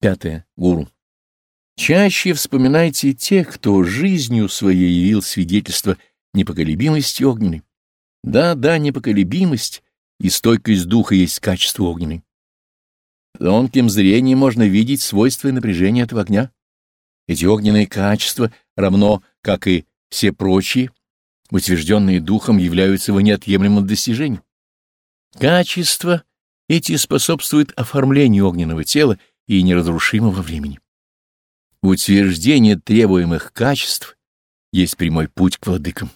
Пятое. Гуру. Чаще вспоминайте тех, кто жизнью своей явил свидетельство непоколебимости огненной. Да, да, непоколебимость и стойкость духа есть качество огненной. Тонким зрением можно видеть свойства и напряжение этого огня. Эти огненные качества, равно как и все прочие, утвержденные духом, являются его неотъемлемым достижением. Качества эти способствуют оформлению огненного тела и неразрушимого времени. Утверждение требуемых качеств есть прямой путь к владыкам.